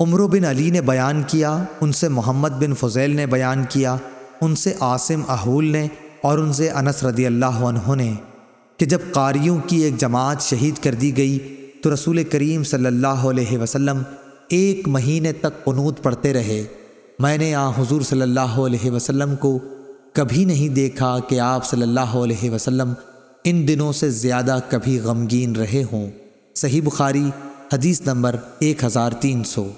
عمرو بن علی نے بیان کیا، ان سے محمد بن فضیل نے بیان کیا، ان سے عاصم احول نے اور ان سے انس رضی اللہ عنہ نے کہ جب قاریوں کی ایک جماعت شہید کر دی گئی تو رسول کریم صلی اللہ علیہ وسلم ایک مہینے تک قنوت پڑھتے رہے۔ میں نے آ حضور صلی اللہ علیہ وسلم کو کبھی نہیں دیکھا کہ آپ صلی اللہ علیہ وسلم ان دنوں سے زیادہ کبھی غمگین رہے ہوں۔ صحیح بخاری حدیث نمبر ایک ہزار تین سو۔